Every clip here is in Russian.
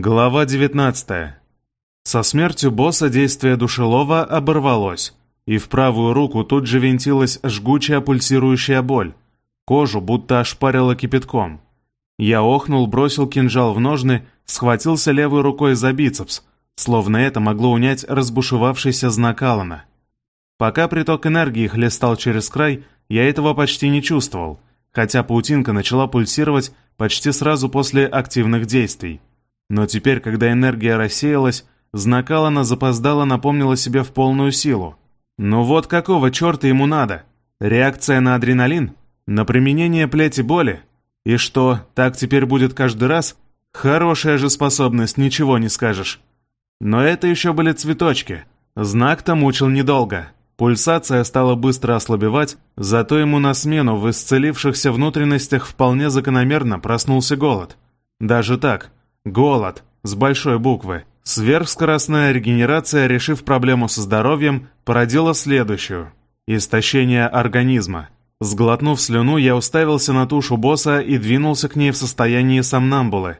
Глава 19. Со смертью босса действие душелова оборвалось, и в правую руку тут же винтилась жгучая пульсирующая боль. Кожу будто ошпарило кипятком. Я охнул, бросил кинжал в ножны, схватился левой рукой за бицепс, словно это могло унять разбушевавшийся знак Алана. Пока приток энергии хлестал через край, я этого почти не чувствовал, хотя паутинка начала пульсировать почти сразу после активных действий. Но теперь, когда энергия рассеялась, знак Алана запоздало напомнила себе в полную силу. Ну вот какого черта ему надо? Реакция на адреналин? На применение плети боли? И что, так теперь будет каждый раз? Хорошая же способность, ничего не скажешь. Но это еще были цветочки. Знак-то мучил недолго. Пульсация стала быстро ослабевать, зато ему на смену в исцелившихся внутренностях вполне закономерно проснулся голод. Даже так, Голод, с большой буквы. Сверхскоростная регенерация, решив проблему со здоровьем, породила следующую. Истощение организма. Сглотнув слюну, я уставился на тушу босса и двинулся к ней в состоянии сомнамбулы.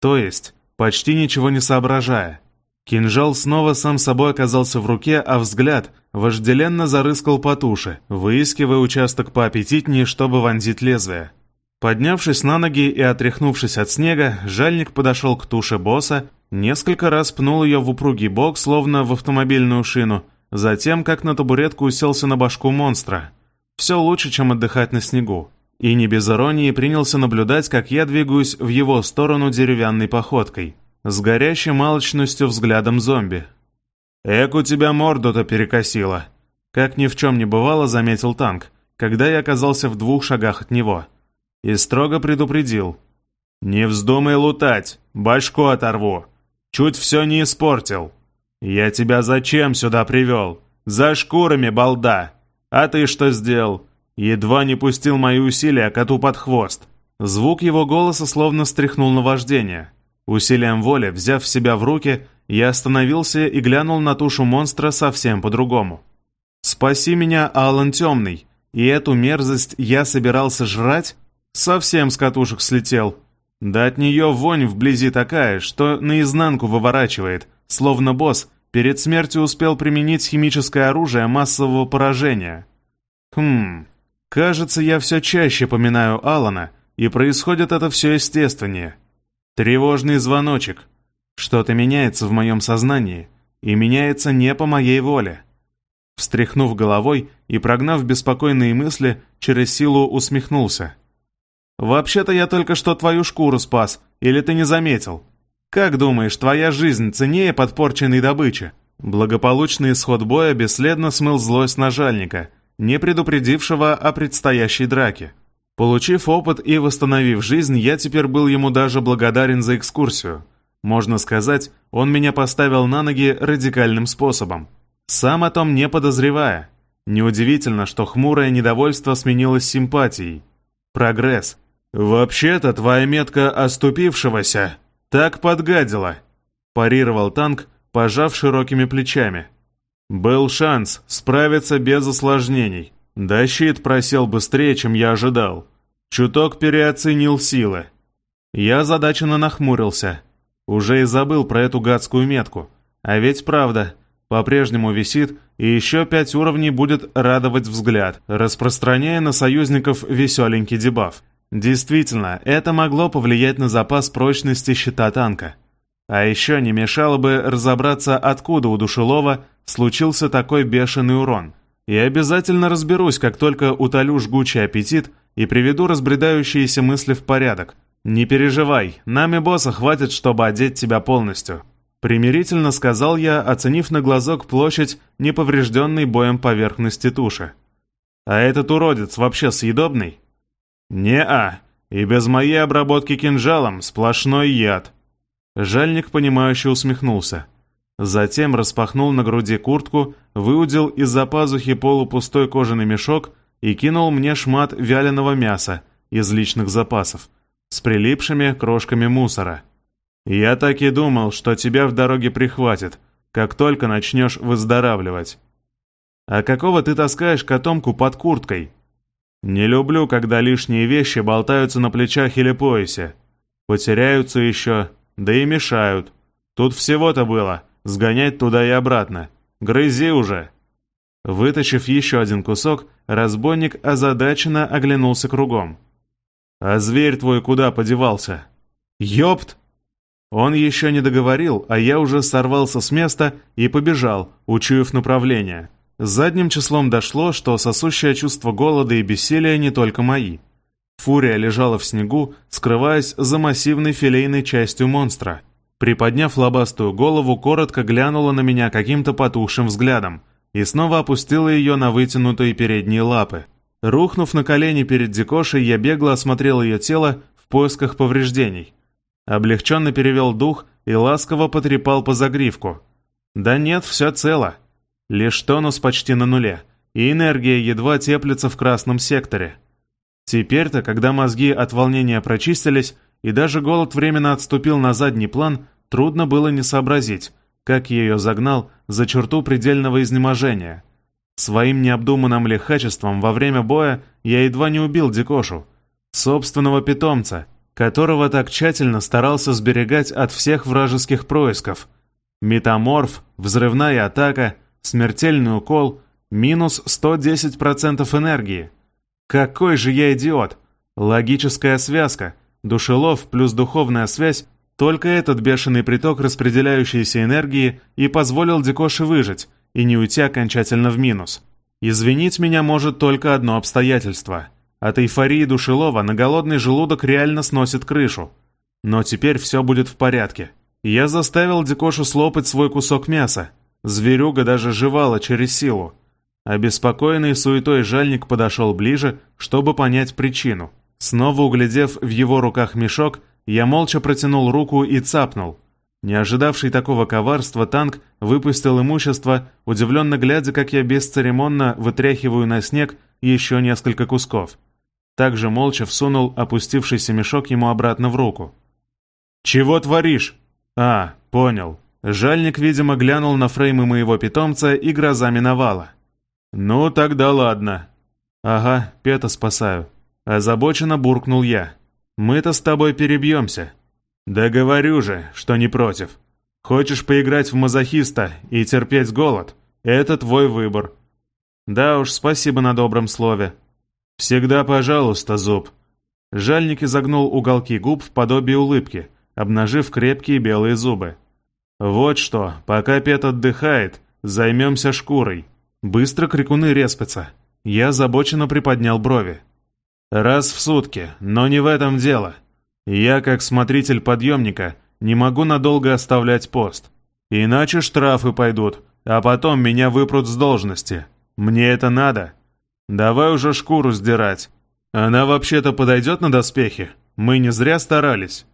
То есть, почти ничего не соображая. Кинжал снова сам собой оказался в руке, а взгляд вожделенно зарыскал по туше, выискивая участок поаппетитнее, чтобы вонзить лезвие. Поднявшись на ноги и отряхнувшись от снега, жальник подошел к туше босса, несколько раз пнул ее в упругий бок, словно в автомобильную шину, затем, как на табуретку, уселся на башку монстра. Все лучше, чем отдыхать на снегу. И не без иронии принялся наблюдать, как я двигаюсь в его сторону деревянной походкой, с горящей малочностью взглядом зомби. «Эк, у тебя морду-то перекосило!» Как ни в чем не бывало, заметил танк, когда я оказался в двух шагах от него – и строго предупредил. «Не вздумай лутать, башку оторву. Чуть все не испортил. Я тебя зачем сюда привел? За шкурами, балда. А ты что сделал? Едва не пустил мои усилия коту под хвост». Звук его голоса словно стряхнул на вождение. Усилием воли, взяв себя в руки, я остановился и глянул на тушу монстра совсем по-другому. «Спаси меня, Алан Темный, и эту мерзость я собирался жрать?» Совсем с катушек слетел. Да от нее вонь вблизи такая, что наизнанку выворачивает, словно босс перед смертью успел применить химическое оружие массового поражения. Хм, кажется, я все чаще поминаю Алана, и происходит это все естественнее. Тревожный звоночек. Что-то меняется в моем сознании, и меняется не по моей воле. Встряхнув головой и прогнав беспокойные мысли, через силу усмехнулся. «Вообще-то я только что твою шкуру спас, или ты не заметил? Как думаешь, твоя жизнь ценнее подпорченной добычи?» Благополучный исход боя бесследно смыл злость нажальника, не предупредившего о предстоящей драке. Получив опыт и восстановив жизнь, я теперь был ему даже благодарен за экскурсию. Можно сказать, он меня поставил на ноги радикальным способом. Сам о том не подозревая. Неудивительно, что хмурое недовольство сменилось симпатией. Прогресс, «Вообще-то твоя метка оступившегося так подгадила», парировал танк, пожав широкими плечами. «Был шанс справиться без осложнений. Да щит просел быстрее, чем я ожидал. Чуток переоценил силы. Я задаченно нахмурился. Уже и забыл про эту гадскую метку. А ведь правда, по-прежнему висит, и еще пять уровней будет радовать взгляд, распространяя на союзников веселенький дебаф. Действительно, это могло повлиять на запас прочности щита танка. А еще не мешало бы разобраться, откуда у Душелова случился такой бешеный урон. И обязательно разберусь, как только утолю жгучий аппетит и приведу разбредающиеся мысли в порядок. «Не переживай, нами босса хватит, чтобы одеть тебя полностью», примирительно сказал я, оценив на глазок площадь неповрежденной боем поверхности туши. «А этот уродец вообще съедобный?» «Не-а, и без моей обработки кинжалом сплошной яд». Жальник, понимающе усмехнулся. Затем распахнул на груди куртку, выудил из-за пазухи полупустой кожаный мешок и кинул мне шмат вяленого мяса из личных запасов с прилипшими крошками мусора. «Я так и думал, что тебя в дороге прихватит, как только начнешь выздоравливать». «А какого ты таскаешь котомку под курткой?» Не люблю, когда лишние вещи болтаются на плечах или поясе. Потеряются еще, да и мешают. Тут всего-то было, сгонять туда и обратно. Грызи уже!» Вытащив еще один кусок, разбойник озадаченно оглянулся кругом. «А зверь твой куда подевался?» «Ёпт!» Он еще не договорил, а я уже сорвался с места и побежал, учуяв направление. Задним числом дошло, что сосущее чувство голода и бессилия не только мои. Фурия лежала в снегу, скрываясь за массивной филейной частью монстра. Приподняв лобастую голову, коротко глянула на меня каким-то потухшим взглядом и снова опустила ее на вытянутые передние лапы. Рухнув на колени перед Дикошей, я бегло осмотрел ее тело в поисках повреждений. Облегченно перевел дух и ласково потрепал по загривку. «Да нет, все цело. Лишь тонус почти на нуле, и энергия едва теплится в красном секторе. Теперь-то, когда мозги от волнения прочистились, и даже голод временно отступил на задний план, трудно было не сообразить, как ее загнал за черту предельного изнеможения. Своим необдуманным лихачеством во время боя я едва не убил Дикошу, собственного питомца, которого так тщательно старался сберегать от всех вражеских происков. Метаморф, взрывная атака, смертельный укол, минус 110% энергии. Какой же я идиот! Логическая связка, душелов плюс духовная связь только этот бешеный приток распределяющейся энергии и позволил Дикоши выжить и не уйти окончательно в минус. Извинить меня может только одно обстоятельство. От эйфории душелова на голодный желудок реально сносит крышу. Но теперь все будет в порядке. Я заставил Дикошу слопать свой кусок мяса. Зверюга даже жевала через силу. Обеспокоенный суетой жальник подошел ближе, чтобы понять причину. Снова углядев в его руках мешок, я молча протянул руку и цапнул. Не ожидавший такого коварства, танк выпустил имущество, удивленно глядя, как я бесцеремонно вытряхиваю на снег еще несколько кусков. Также молча всунул опустившийся мешок ему обратно в руку. «Чего творишь?» «А, понял». Жальник, видимо, глянул на фреймы моего питомца, и гроза миновала. «Ну, тогда ладно». «Ага, Пета спасаю». Озабоченно буркнул я. Мы-то с тобой перебьемся. Да говорю же, что не против. Хочешь поиграть в мазохиста и терпеть голод? Это твой выбор. Да уж, спасибо на добром слове. Всегда пожалуйста, зуб. Жальник изогнул уголки губ в подобие улыбки, обнажив крепкие белые зубы. Вот что, пока Пет отдыхает, займемся шкурой. Быстро крикуны респятся. Я озабоченно приподнял брови. Раз в сутки, но не в этом дело. Я, как смотритель подъемника, не могу надолго оставлять пост. Иначе штрафы пойдут, а потом меня выпрут с должности. Мне это надо. Давай уже шкуру сдирать. Она вообще-то подойдет на доспехи? Мы не зря старались.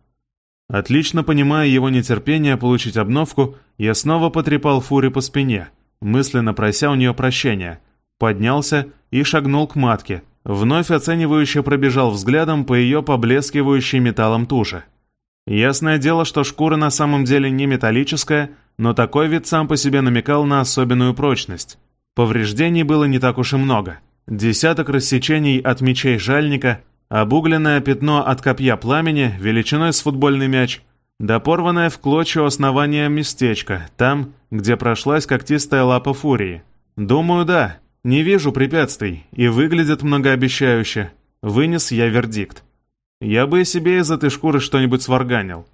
Отлично понимая его нетерпение получить обновку, я снова потрепал Фури по спине, мысленно прося у нее прощения, поднялся и шагнул к матке, Вновь оценивающе пробежал взглядом по ее поблескивающей металлом туше. Ясное дело, что шкура на самом деле не металлическая, но такой вид сам по себе намекал на особенную прочность. Повреждений было не так уж и много. Десяток рассечений от мечей жальника, обугленное пятно от копья пламени величиной с футбольный мяч, да порванное в клочья основание местечко, там, где прошлась когтистая лапа фурии. Думаю, да, не вижу препятствий, и выглядит многообещающе. Вынес я вердикт. Я бы себе из этой шкуры что-нибудь сварганил.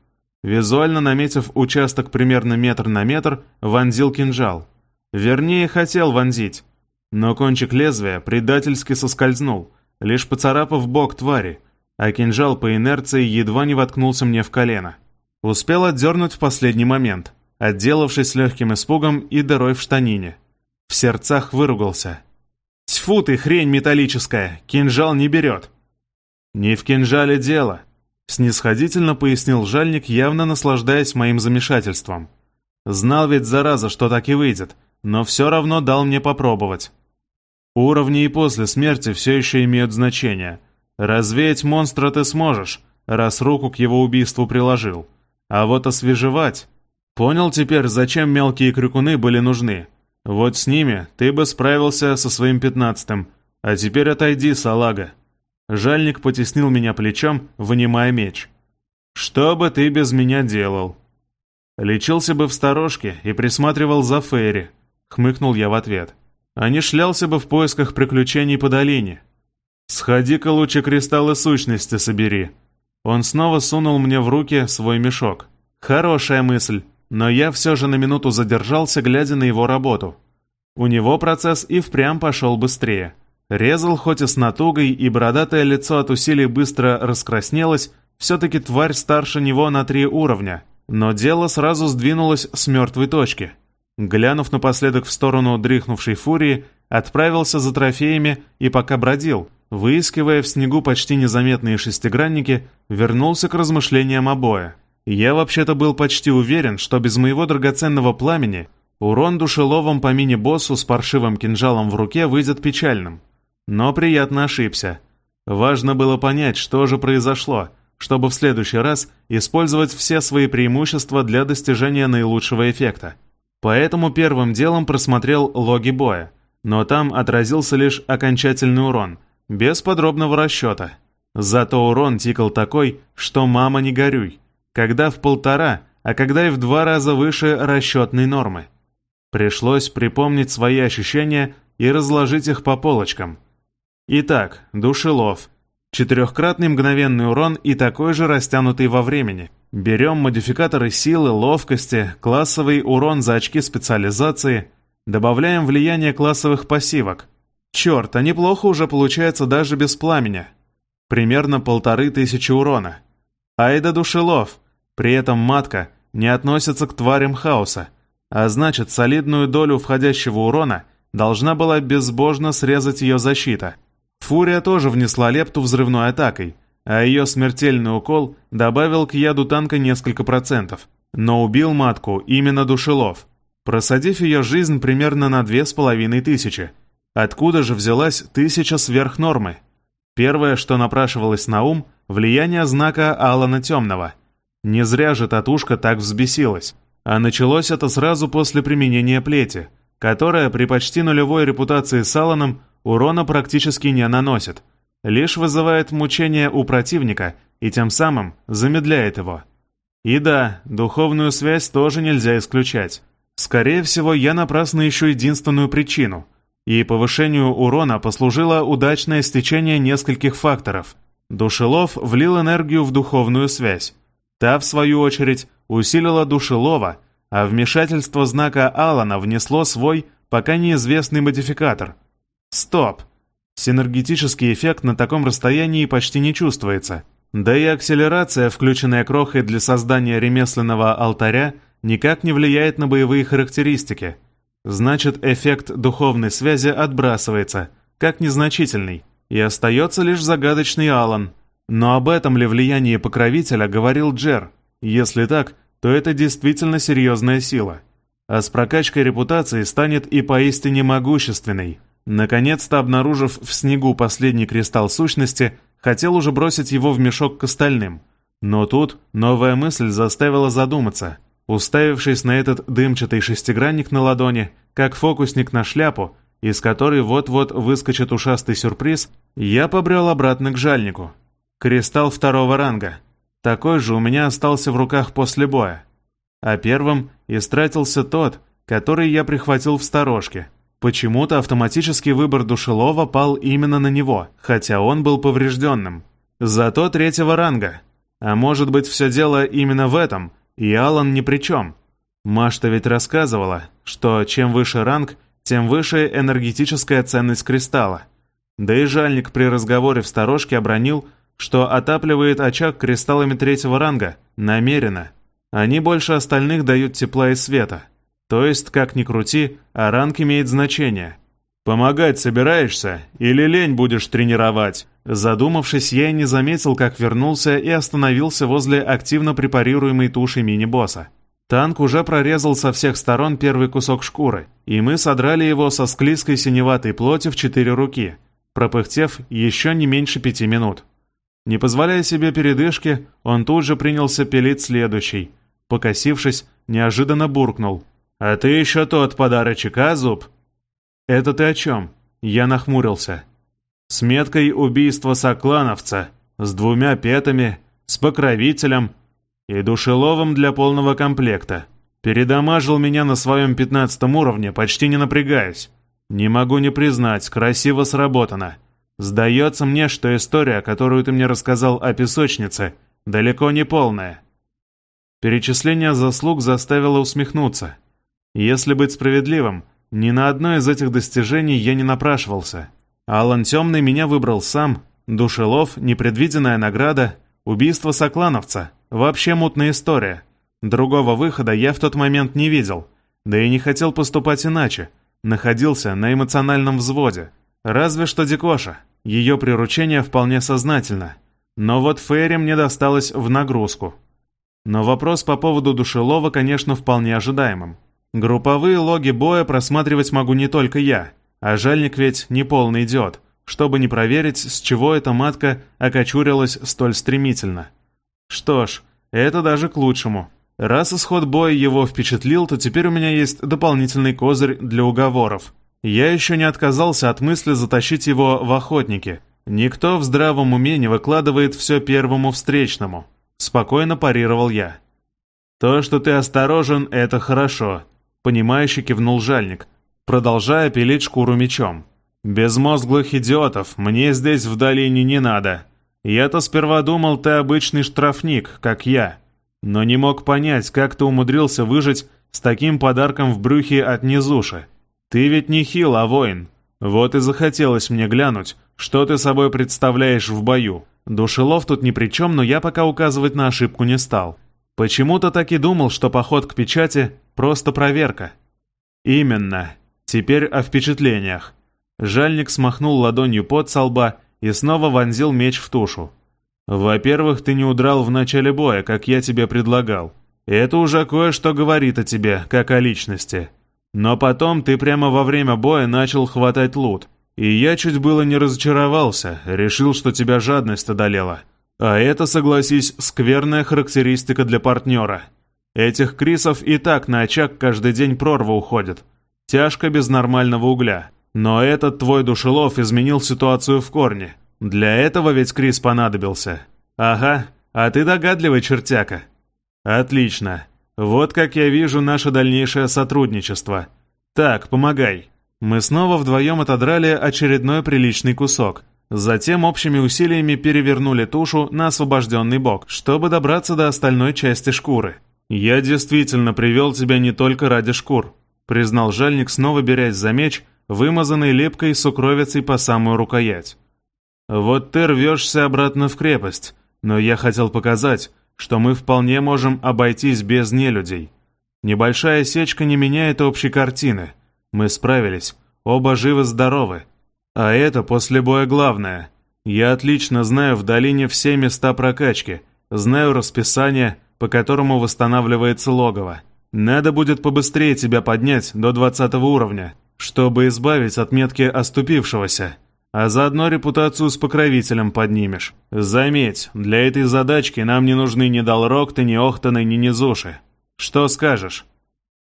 Визуально наметив участок примерно метр на метр, вонзил кинжал. Вернее, хотел вонзить. Но кончик лезвия предательски соскользнул, лишь поцарапав бок твари, а кинжал по инерции едва не воткнулся мне в колено. Успел отдернуть в последний момент, отделавшись легким испугом и дырой в штанине. В сердцах выругался. «Тьфу ты, хрень металлическая! Кинжал не берет!» «Не в кинжале дело», — снисходительно пояснил жальник, явно наслаждаясь моим замешательством. «Знал ведь, зараза, что так и выйдет, но все равно дал мне попробовать. Уровни и после смерти все еще имеют значение. Развеять монстра ты сможешь, раз руку к его убийству приложил. А вот освежевать... Понял теперь, зачем мелкие крюкуны были нужны. Вот с ними ты бы справился со своим пятнадцатым. А теперь отойди, салага». Жальник потеснил меня плечом, вынимая меч. «Что бы ты без меня делал?» «Лечился бы в сторожке и присматривал за Ферри», — хмыкнул я в ответ. «А не шлялся бы в поисках приключений по долине. Сходи-ка лучше кристаллы сущности собери». Он снова сунул мне в руки свой мешок. Хорошая мысль, но я все же на минуту задержался, глядя на его работу. У него процесс и впрямь пошел быстрее. Резал хоть и с натугой, и бородатое лицо от усилий быстро раскраснелось, все-таки тварь старше него на три уровня. Но дело сразу сдвинулось с мертвой точки. Глянув напоследок в сторону дрыхнувшей фурии, отправился за трофеями и пока бродил, выискивая в снегу почти незаметные шестигранники, вернулся к размышлениям обоя. Я вообще-то был почти уверен, что без моего драгоценного пламени урон душеловом по мини-боссу с паршивым кинжалом в руке выйдет печальным. Но приятно ошибся. Важно было понять, что же произошло, чтобы в следующий раз использовать все свои преимущества для достижения наилучшего эффекта. Поэтому первым делом просмотрел логи боя, но там отразился лишь окончательный урон, без подробного расчета. Зато урон тикал такой, что мама не горюй когда в полтора, а когда и в два раза выше расчетной нормы. Пришлось припомнить свои ощущения и разложить их по полочкам. Итак, душелов. Четырехкратный мгновенный урон и такой же растянутый во времени. Берем модификаторы силы, ловкости, классовый урон за очки специализации, добавляем влияние классовых пассивок. Черт, а неплохо уже получается даже без пламени. Примерно полторы тысячи урона. Айда душелов. При этом матка не относится к тварям хаоса, а значит, солидную долю входящего урона должна была безбожно срезать ее защита. Фурия тоже внесла лепту взрывной атакой, а ее смертельный укол добавил к яду танка несколько процентов. Но убил матку именно Душелов, просадив ее жизнь примерно на две с половиной тысячи. Откуда же взялась тысяча сверх нормы? Первое, что напрашивалось на ум – влияние знака Алана Темного – не зря же татушка так взбесилась. А началось это сразу после применения плети, которая при почти нулевой репутации с Алланом урона практически не наносит, лишь вызывает мучения у противника и тем самым замедляет его. И да, духовную связь тоже нельзя исключать. Скорее всего, я напрасно ищу единственную причину. И повышению урона послужило удачное стечение нескольких факторов. Душелов влил энергию в духовную связь, Та, в свою очередь, усилила душелова, а вмешательство знака Алана внесло свой, пока неизвестный модификатор. Стоп! Синергетический эффект на таком расстоянии почти не чувствуется. Да и акселерация, включенная крохой для создания ремесленного алтаря, никак не влияет на боевые характеристики. Значит, эффект духовной связи отбрасывается, как незначительный, и остается лишь загадочный Алан – но об этом ли влиянии покровителя говорил Джер? Если так, то это действительно серьезная сила. А с прокачкой репутации станет и поистине могущественной. Наконец-то обнаружив в снегу последний кристалл сущности, хотел уже бросить его в мешок к остальным. Но тут новая мысль заставила задуматься. Уставившись на этот дымчатый шестигранник на ладони, как фокусник на шляпу, из которой вот-вот выскочит ушастый сюрприз, я побрел обратно к жальнику. Кристалл второго ранга. Такой же у меня остался в руках после боя. А первым истратился тот, который я прихватил в сторожке. Почему-то автоматический выбор душелова пал именно на него, хотя он был поврежденным. Зато третьего ранга. А может быть все дело именно в этом, и Алан ни при чем. Машта ведь рассказывала, что чем выше ранг, тем выше энергетическая ценность кристалла. Да и жальник при разговоре в сторожке обронил, что отапливает очаг кристаллами третьего ранга, намеренно. Они больше остальных дают тепла и света. То есть, как ни крути, а ранг имеет значение. «Помогать собираешься? Или лень будешь тренировать?» Задумавшись, я не заметил, как вернулся и остановился возле активно препарируемой туши мини-босса. Танк уже прорезал со всех сторон первый кусок шкуры, и мы содрали его со склизкой синеватой плоти в четыре руки, пропыхтев еще не меньше пяти минут. Не позволяя себе передышки, он тут же принялся пилить следующий. Покосившись, неожиданно буркнул. «А ты еще тот подарочек, а, Зуб?» «Это ты о чем?» Я нахмурился. «С меткой убийства соклановца, с двумя петами, с покровителем, и душеловым для полного комплекта. Передамажил меня на своем пятнадцатом уровне, почти не напрягаясь. Не могу не признать, красиво сработано. Сдается мне, что история, которую ты мне рассказал о песочнице, далеко не полная. Перечисление заслуг заставило усмехнуться. Если быть справедливым, ни на одно из этих достижений я не напрашивался. Алан Темный меня выбрал сам, Душелов, непредвиденная награда, убийство соклановца, вообще мутная история. Другого выхода я в тот момент не видел, да и не хотел поступать иначе, находился на эмоциональном взводе. Разве что Дикоша, ее приручение вполне сознательно. Но вот Фейри мне досталось в нагрузку. Но вопрос по поводу душелова, конечно, вполне ожидаемым. Групповые логи боя просматривать могу не только я, а жальник ведь не полный идиот, чтобы не проверить, с чего эта матка окочурилась столь стремительно. Что ж, это даже к лучшему. Раз исход боя его впечатлил, то теперь у меня есть дополнительный козырь для уговоров. Я еще не отказался от мысли затащить его в охотники. Никто в здравом уме не выкладывает все первому встречному. Спокойно парировал я. «То, что ты осторожен, это хорошо», — понимающе кивнул жальник, продолжая пилить шкуру мечом. «Безмозглых идиотов мне здесь в долине не надо. Я-то сперва думал, ты обычный штрафник, как я, но не мог понять, как ты умудрился выжить с таким подарком в брюхе от низуши. Ты ведь не хил, а воин. Вот и захотелось мне глянуть, что ты собой представляешь в бою. Душелов тут ни при чем, но я пока указывать на ошибку не стал. Почему-то так и думал, что поход к печати — просто проверка. Именно. Теперь о впечатлениях. Жальник смахнул ладонью под со лба и снова вонзил меч в тушу. «Во-первых, ты не удрал в начале боя, как я тебе предлагал. Это уже кое-что говорит о тебе, как о личности. Но потом ты прямо во время боя начал хватать лут, и я чуть было не разочаровался, решил, что тебя жадность одолела. А это, согласись, скверная характеристика для партнера. Этих крисов и так на очаг каждый день прорва уходит. Тяжко без нормального угля. Но этот твой душелов изменил ситуацию в корне. Для этого ведь Крис понадобился. Ага, а ты догадливый чертяка. Отлично. Вот как я вижу наше дальнейшее сотрудничество. Так, помогай. Мы снова вдвоем отодрали очередной приличный кусок. Затем общими усилиями перевернули тушу на освобожденный бок, чтобы добраться до остальной части шкуры. «Я действительно привел тебя не только ради шкур», признал жальник, снова берясь за меч, вымазанный лепкой сукровицей по самую рукоять. «Вот ты рвешься обратно в крепость, но я хотел показать, что мы вполне можем обойтись без нелюдей. Небольшая сечка не меняет общей картины. Мы справились, оба живы-здоровы. А это после боя главное. Я отлично знаю в долине все места прокачки, знаю расписание, по которому восстанавливается логово. Надо будет побыстрее тебя поднять до 20 уровня, чтобы избавить от метки оступившегося. А заодно репутацию с покровителем поднимешь. Заметь, для этой задачки нам не нужны ни Далрокты, ни Охтаны, ни Низуши. Что скажешь?»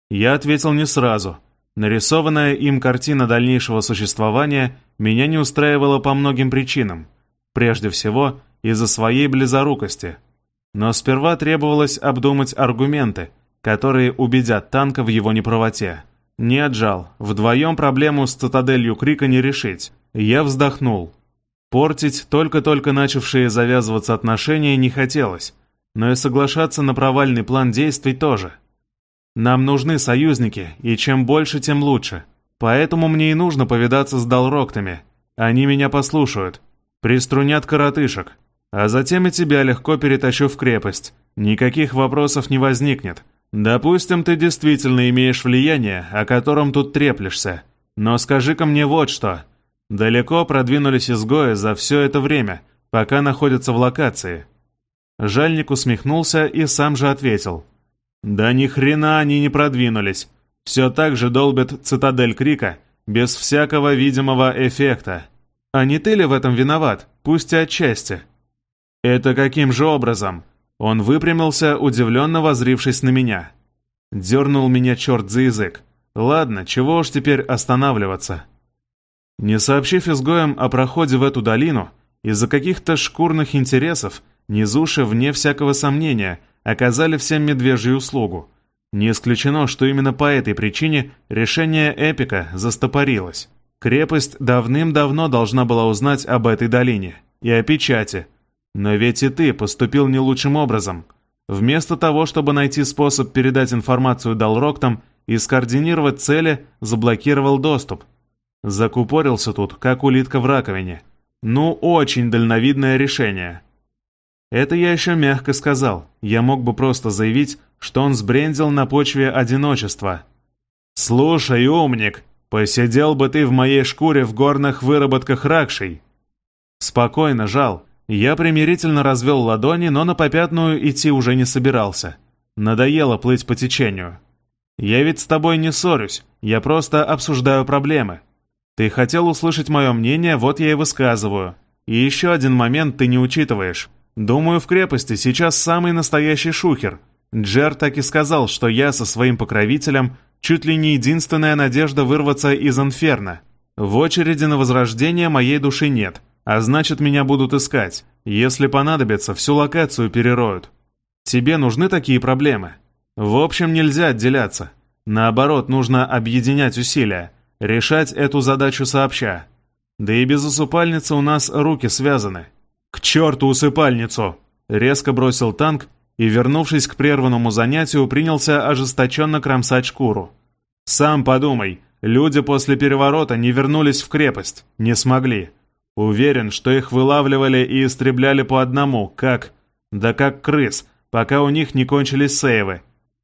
Я ответил не сразу, Нарисованная им картина дальнейшего существования меня не устраивала по многим причинам. Прежде всего, из-за своей близорукости. Но сперва требовалось обдумать аргументы, которые убедят танка в его неправоте. Не отжал, вдвоем проблему с цитаделью Крика не решить. Я вздохнул. Портить только-только начавшие завязываться отношения не хотелось, но и соглашаться на провальный план действий тоже – нам нужны союзники, и чем больше, тем лучше. Поэтому мне и нужно повидаться с Далроктами. Они меня послушают. Приструнят коротышек. А затем и тебя легко перетащу в крепость. Никаких вопросов не возникнет. Допустим, ты действительно имеешь влияние, о котором тут треплешься. Но скажи-ка мне вот что. Далеко продвинулись изгои за все это время, пока находятся в локации. Жальник усмехнулся и сам же ответил – да ни хрена они не продвинулись. Все так же долбят цитадель Крика, без всякого видимого эффекта. А не ты ли в этом виноват, пусть и отчасти? Это каким же образом? Он выпрямился, удивленно возрившись на меня. Дернул меня черт за язык. Ладно, чего уж теперь останавливаться. Не сообщив изгоям о проходе в эту долину, из-за каких-то шкурных интересов, Низуши, вне всякого сомнения, оказали всем медвежью услугу. Не исключено, что именно по этой причине решение Эпика застопорилось. Крепость давным-давно должна была узнать об этой долине и о печати. Но ведь и ты поступил не лучшим образом. Вместо того, чтобы найти способ передать информацию Далроктам и скоординировать цели, заблокировал доступ. Закупорился тут, как улитка в раковине. Ну, очень дальновидное решение. Это я еще мягко сказал. Я мог бы просто заявить, что он сбрендил на почве одиночества. «Слушай, умник, посидел бы ты в моей шкуре в горных выработках Ракшей». Спокойно, жал. Я примирительно развел ладони, но на попятную идти уже не собирался. Надоело плыть по течению. «Я ведь с тобой не ссорюсь, я просто обсуждаю проблемы. Ты хотел услышать мое мнение, вот я и высказываю. И еще один момент ты не учитываешь. Думаю, в крепости сейчас самый настоящий шухер. Джер так и сказал, что я со своим покровителем чуть ли не единственная надежда вырваться из инферно. В очереди на возрождение моей души нет, а значит, меня будут искать. Если понадобится, всю локацию перероют. Тебе нужны такие проблемы? В общем, нельзя отделяться. Наоборот, нужно объединять усилия. Решать эту задачу сообща. Да и без усыпальницы у нас руки связаны. «К черту усыпальницу!» Резко бросил танк и, вернувшись к прерванному занятию, принялся ожесточенно кромсать шкуру. «Сам подумай, люди после переворота не вернулись в крепость, не смогли. Уверен, что их вылавливали и истребляли по одному, как... Да как крыс, пока у них не кончились сейвы.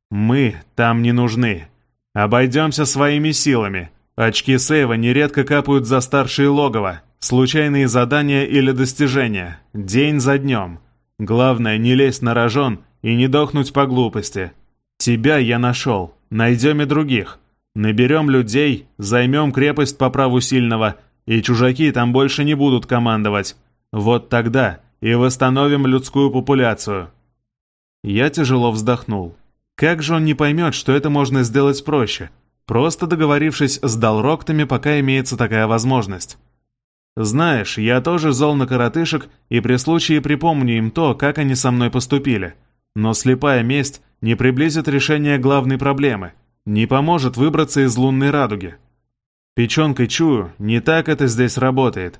Мы там не нужны. Обойдемся своими силами. Очки сейва нередко капают за старшие логово, случайные задания или достижения, день за днем. Главное, не лезть на рожон и не дохнуть по глупости. Тебя я нашел, найдем и других. Наберем людей, займем крепость по праву сильного, и чужаки там больше не будут командовать. Вот тогда и восстановим людскую популяцию. Я тяжело вздохнул. Как же он не поймет, что это можно сделать проще? Просто договорившись с Далроктами, пока имеется такая возможность. Знаешь, я тоже зол на коротышек и при случае припомню им то, как они со мной поступили. Но слепая месть не приблизит решения главной проблемы, не поможет выбраться из лунной радуги. Печенкой чую, не так это здесь работает.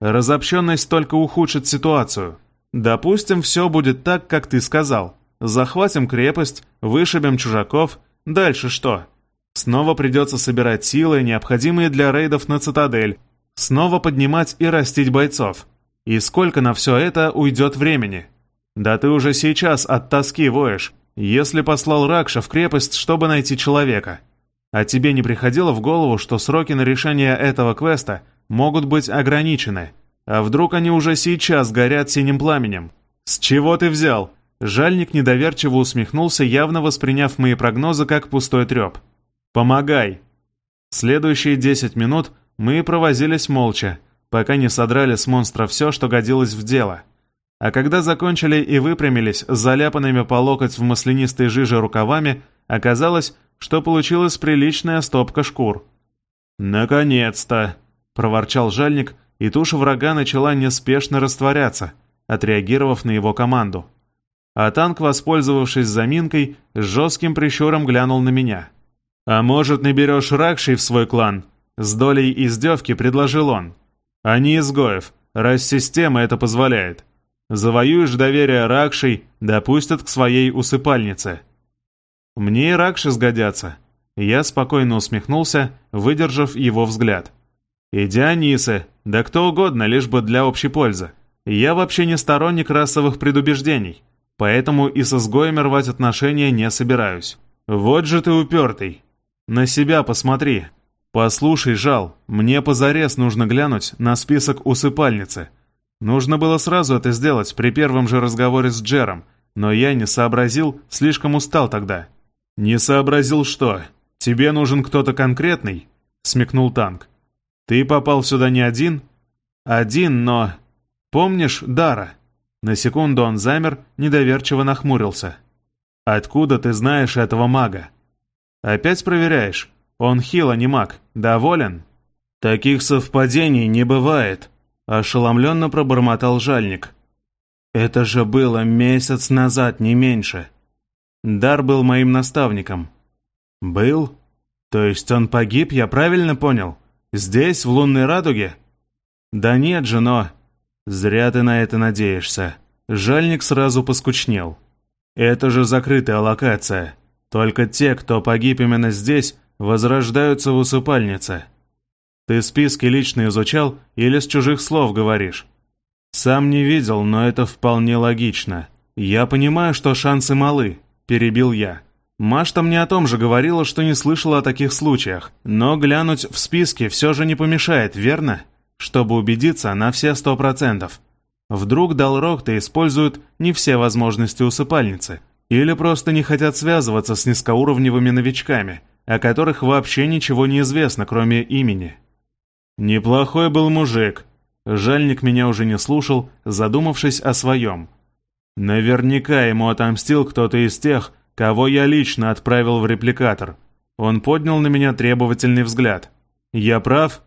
Разобщенность только ухудшит ситуацию. Допустим, все будет так, как ты сказал. Захватим крепость, вышибем чужаков, дальше что? Снова придется собирать силы, необходимые для рейдов на цитадель, снова поднимать и растить бойцов. И сколько на все это уйдет времени? Да ты уже сейчас от тоски воешь, если послал Ракша в крепость, чтобы найти человека. А тебе не приходило в голову, что сроки на решение этого квеста могут быть ограничены? А вдруг они уже сейчас горят синим пламенем? С чего ты взял? Жальник недоверчиво усмехнулся, явно восприняв мои прогнозы как пустой треп. «Помогай!» Следующие десять минут мы провозились молча, пока не содрали с монстра все, что годилось в дело. А когда закончили и выпрямились с заляпанными по локоть в маслянистой жиже рукавами, оказалось, что получилась приличная стопка шкур. «Наконец-то!» — проворчал жальник, и туша врага начала неспешно растворяться, отреагировав на его команду. А танк, воспользовавшись заминкой, с жестким прищуром глянул на меня. «А может, наберешь Ракшей в свой клан?» С долей издевки предложил он. «А не изгоев, раз система это позволяет. Завоюешь доверие Ракшей, допустят к своей усыпальнице». «Мне и Ракши сгодятся». Я спокойно усмехнулся, выдержав его взгляд. «И Дионисы, да кто угодно, лишь бы для общей пользы. Я вообще не сторонник расовых предубеждений, поэтому и с изгоями рвать отношения не собираюсь. Вот же ты упертый, на себя посмотри. Послушай, Жал, мне позарез нужно глянуть на список усыпальницы. Нужно было сразу это сделать при первом же разговоре с Джером, но я не сообразил, слишком устал тогда. «Не сообразил что? Тебе нужен кто-то конкретный?» — смекнул танк. «Ты попал сюда не один?» «Один, но...» «Помнишь Дара?» На секунду он замер, недоверчиво нахмурился. «Откуда ты знаешь этого мага?» «Опять проверяешь? Он хил, а не маг. Доволен?» «Таких совпадений не бывает», — ошеломленно пробормотал жальник. «Это же было месяц назад, не меньше. Дар был моим наставником». «Был? То есть он погиб, я правильно понял? Здесь, в лунной радуге?» «Да нет же, но...» «Зря ты на это надеешься». Жальник сразу поскучнел. «Это же закрытая локация. Только те, кто погиб именно здесь, возрождаются в усыпальнице. Ты списки лично изучал или с чужих слов говоришь?» «Сам не видел, но это вполне логично. Я понимаю, что шансы малы», — перебил я. Машта мне о том же говорила, что не слышала о таких случаях, но глянуть в списки все же не помешает, верно? Чтобы убедиться на все сто процентов. Вдруг Далрокта используют не все возможности усыпальницы, или просто не хотят связываться с низкоуровневыми новичками, о которых вообще ничего не известно, кроме имени. Неплохой был мужик. Жальник меня уже не слушал, задумавшись о своем. Наверняка ему отомстил кто-то из тех, кого я лично отправил в репликатор. Он поднял на меня требовательный взгляд. «Я прав?»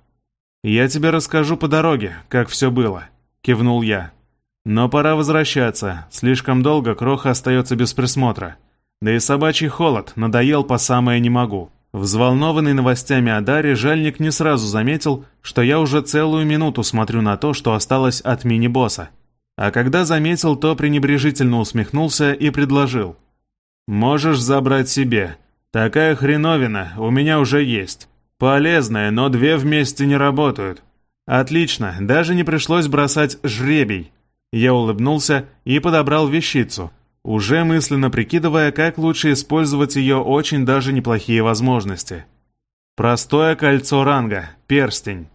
«Я тебе расскажу по дороге, как все было», — кивнул я. «Но пора возвращаться, слишком долго Кроха остается без присмотра. Да и собачий холод надоел по самое не могу». Взволнованный новостями о Даре, жальник не сразу заметил, что я уже целую минуту смотрю на то, что осталось от мини-босса. А когда заметил, то пренебрежительно усмехнулся и предложил — «Можешь забрать себе. Такая хреновина у меня уже есть. Полезная, но две вместе не работают. Отлично, даже не пришлось бросать жребий». Я улыбнулся и подобрал вещицу, уже мысленно прикидывая, как лучше использовать ее очень даже неплохие возможности. Простое кольцо ранга, перстень.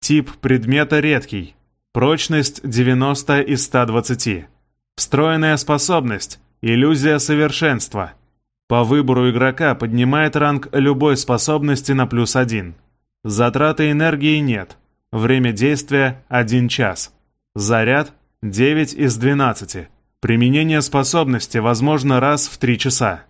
Тип предмета редкий. Прочность 90 из 120. Встроенная способность Иллюзия совершенства. По выбору игрока поднимает ранг любой способности на плюс один. Затраты энергии нет. Время действия – 1 час. Заряд – 9 из 12. Применение способности возможно раз в 3 часа.